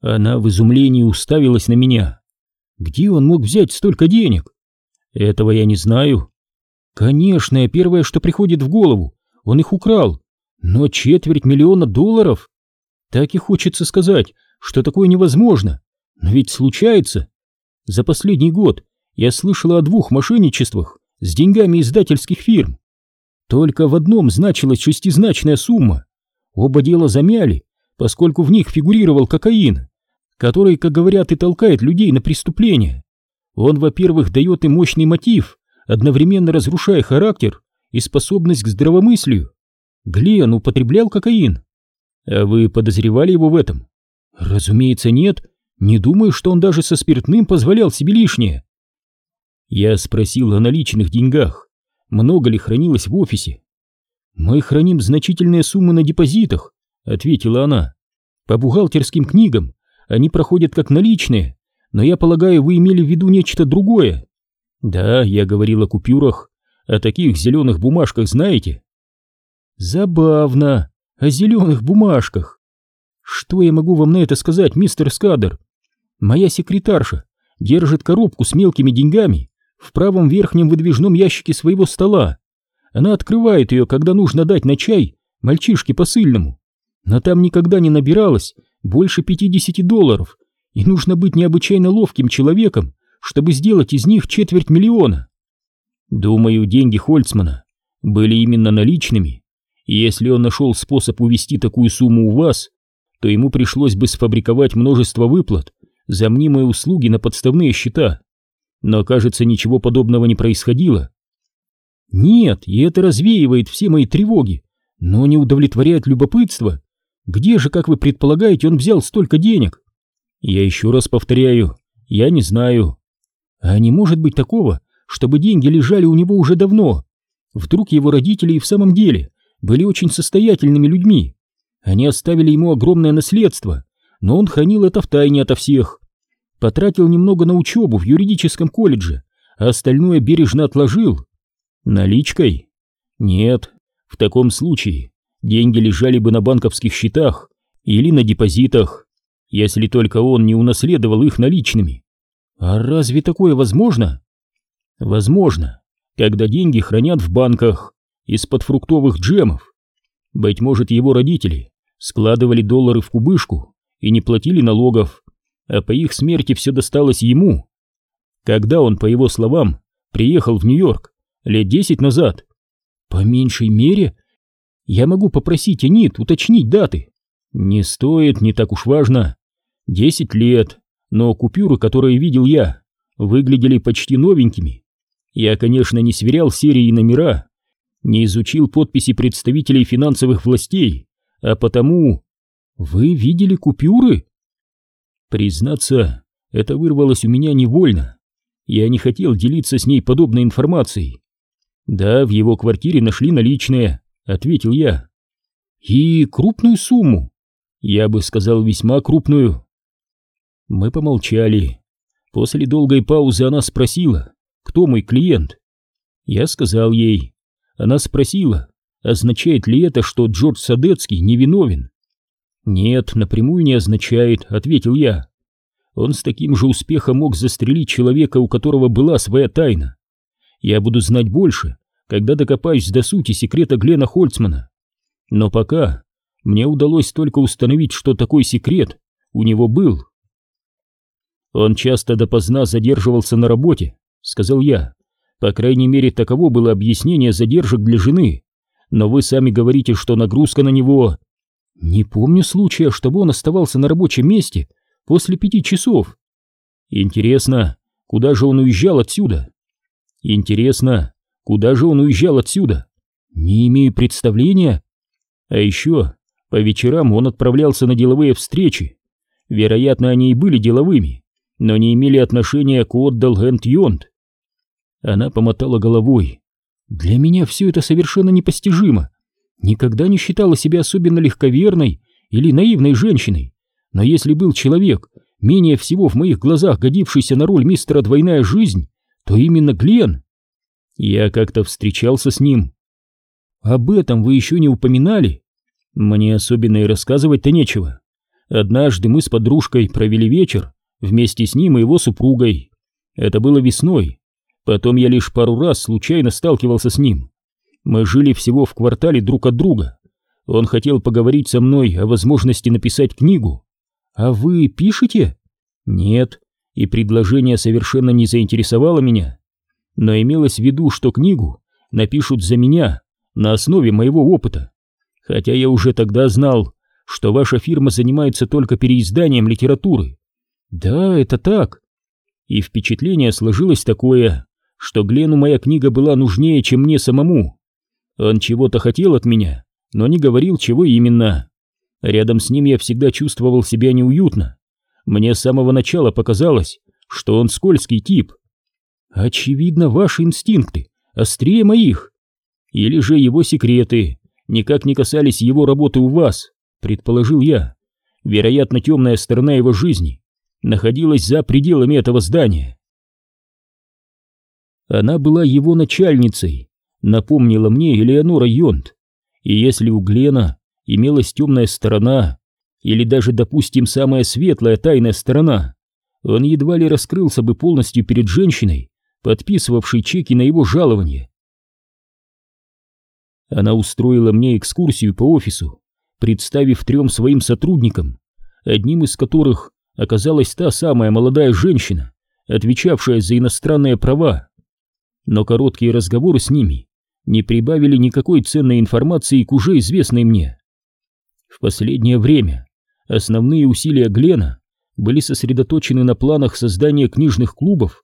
Она в изумлении уставилась на меня. Где он мог взять столько денег? Этого я не знаю. Конечно, первое, что приходит в голову, он их украл. Но четверть миллиона долларов? Так и хочется сказать, что такое невозможно. Но ведь случается. За последний год я слышала о двух мошенничествах с деньгами издательских фирм. Только в одном значилась шестизначная сумма. Оба дела замяли, поскольку в них фигурировал кокаин, который, как говорят, и толкает людей на преступление. Он, во-первых, дает им мощный мотив, одновременно разрушая характер и способность к здравомыслию. Глен употреблял кокаин. А вы подозревали его в этом? Разумеется, нет. Не думаю, что он даже со спиртным позволял себе лишнее. Я спросил о наличных деньгах. Много ли хранилось в офисе? Мы храним значительные суммы на депозитах, ответила она. По бухгалтерским книгам они проходят как наличные, но я полагаю, вы имели в виду нечто другое. Да, я говорил о купюрах, о таких зеленых бумажках знаете? Забавно, о зеленых бумажках. Что я могу вам на это сказать, мистер Скадер? Моя секретарша держит коробку с мелкими деньгами в правом верхнем выдвижном ящике своего стола. Она открывает ее, когда нужно дать на чай мальчишке посыльному. Но там никогда не набиралось больше 50 долларов, и нужно быть необычайно ловким человеком, чтобы сделать из них четверть миллиона. Думаю, деньги Хольцмана были именно наличными, и если он нашел способ увести такую сумму у вас, то ему пришлось бы сфабриковать множество выплат за мнимые услуги на подставные счета. Но, кажется, ничего подобного не происходило. Нет, и это развеивает все мои тревоги, но не удовлетворяет любопытство. Где же, как вы предполагаете, он взял столько денег? Я еще раз повторяю, я не знаю. А не может быть такого, чтобы деньги лежали у него уже давно. Вдруг его родители и в самом деле были очень состоятельными людьми. Они оставили ему огромное наследство, но он хранил это в тайне ото всех. Потратил немного на учебу в юридическом колледже, а остальное бережно отложил. Наличкой? Нет, в таком случае деньги лежали бы на банковских счетах или на депозитах если только он не унаследовал их наличными. А разве такое возможно? Возможно, когда деньги хранят в банках из-под фруктовых джемов. Быть может, его родители складывали доллары в кубышку и не платили налогов, а по их смерти все досталось ему. Когда он, по его словам, приехал в Нью-Йорк лет десять назад, по меньшей мере, я могу попросить Анит уточнить даты. Не стоит, не так уж важно. Десять лет, но купюры, которые видел я, выглядели почти новенькими. Я, конечно, не сверял серии и номера, не изучил подписи представителей финансовых властей, а потому... Вы видели купюры? Признаться, это вырвалось у меня невольно. Я не хотел делиться с ней подобной информацией. Да, в его квартире нашли наличные, ответил я. И крупную сумму. Я бы сказал, весьма крупную. Мы помолчали. После долгой паузы она спросила, кто мой клиент. Я сказал ей. Она спросила, означает ли это, что Джордж Садецкий невиновен. «Нет, напрямую не означает», — ответил я. Он с таким же успехом мог застрелить человека, у которого была своя тайна. Я буду знать больше, когда докопаюсь до сути секрета Глена Хольцмана. Но пока мне удалось только установить, что такой секрет у него был. Он часто допоздна задерживался на работе, сказал я. По крайней мере, таково было объяснение задержек для жены. Но вы сами говорите, что нагрузка на него... Не помню случая, чтобы он оставался на рабочем месте после пяти часов. Интересно, куда же он уезжал отсюда? Интересно, куда же он уезжал отсюда? Не имею представления. А еще по вечерам он отправлялся на деловые встречи. Вероятно, они и были деловыми но не имели отношения к Отдал Йонд. Она помотала головой. Для меня все это совершенно непостижимо. Никогда не считала себя особенно легковерной или наивной женщиной. Но если был человек, менее всего в моих глазах годившийся на роль мистера «Двойная жизнь», то именно Глен. Я как-то встречался с ним. Об этом вы еще не упоминали? Мне особенно и рассказывать-то нечего. Однажды мы с подружкой провели вечер вместе с ним и его супругой. Это было весной. Потом я лишь пару раз случайно сталкивался с ним. Мы жили всего в квартале друг от друга. Он хотел поговорить со мной о возможности написать книгу. А вы пишете? Нет, и предложение совершенно не заинтересовало меня. Но имелось в виду, что книгу напишут за меня на основе моего опыта. Хотя я уже тогда знал, что ваша фирма занимается только переизданием литературы. Да, это так. И впечатление сложилось такое, что Глену моя книга была нужнее, чем мне самому. Он чего-то хотел от меня, но не говорил, чего именно. Рядом с ним я всегда чувствовал себя неуютно. Мне с самого начала показалось, что он скользкий тип. Очевидно, ваши инстинкты острее моих. Или же его секреты никак не касались его работы у вас предположил я. Вероятно, темная сторона его жизни находилась за пределами этого здания. Она была его начальницей, напомнила мне Элеонора Йонт. И если у Глена имелась темная сторона, или даже, допустим, самая светлая тайная сторона, он едва ли раскрылся бы полностью перед женщиной, подписывавшей чеки на его жалование. Она устроила мне экскурсию по офису, представив трем своим сотрудникам, одним из которых оказалась та самая молодая женщина, отвечавшая за иностранные права. Но короткие разговоры с ними не прибавили никакой ценной информации к уже известной мне. В последнее время основные усилия Глена были сосредоточены на планах создания книжных клубов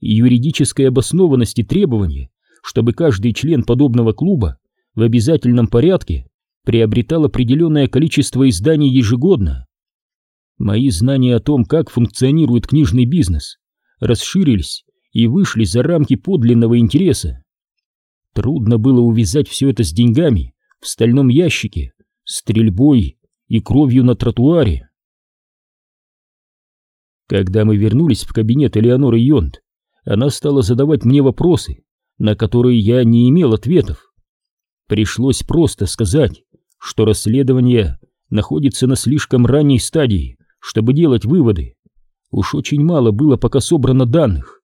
и юридической обоснованности требования, чтобы каждый член подобного клуба в обязательном порядке приобретал определенное количество изданий ежегодно. Мои знания о том, как функционирует книжный бизнес, расширились и вышли за рамки подлинного интереса. Трудно было увязать все это с деньгами в стальном ящике, стрельбой и кровью на тротуаре. Когда мы вернулись в кабинет Элеоноры Йонт, она стала задавать мне вопросы, на которые я не имел ответов. Пришлось просто сказать, что расследование находится на слишком ранней стадии, чтобы делать выводы. Уж очень мало было пока собрано данных.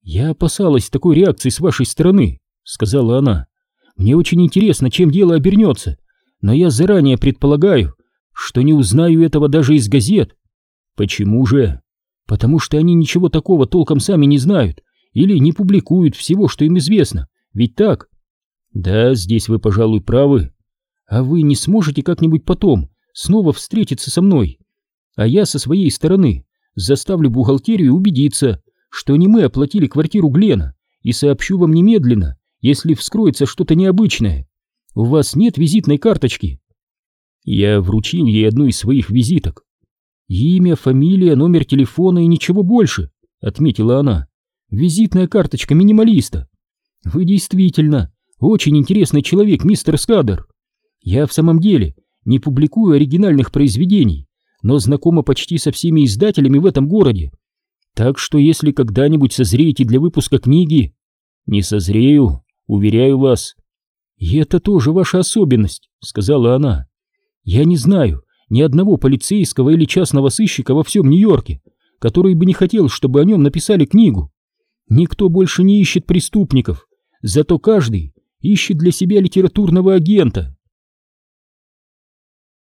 «Я опасалась такой реакции с вашей стороны», — сказала она. «Мне очень интересно, чем дело обернется, но я заранее предполагаю, что не узнаю этого даже из газет». «Почему же?» «Потому что они ничего такого толком сами не знают или не публикуют всего, что им известно, ведь так?» «Да, здесь вы, пожалуй, правы. А вы не сможете как-нибудь потом снова встретиться со мной? А я со своей стороны заставлю бухгалтерию убедиться, что не мы оплатили квартиру Глена, и сообщу вам немедленно, если вскроется что-то необычное. У вас нет визитной карточки?» Я вручил ей одну из своих визиток. «Имя, фамилия, номер телефона и ничего больше», — отметила она. «Визитная карточка минималиста. Вы действительно очень интересный человек, мистер Скадер». Я в самом деле не публикую оригинальных произведений, но знакома почти со всеми издателями в этом городе. Так что если когда-нибудь созреете для выпуска книги... Не созрею, уверяю вас. И это тоже ваша особенность, сказала она. Я не знаю ни одного полицейского или частного сыщика во всем Нью-Йорке, который бы не хотел, чтобы о нем написали книгу. Никто больше не ищет преступников, зато каждый ищет для себя литературного агента.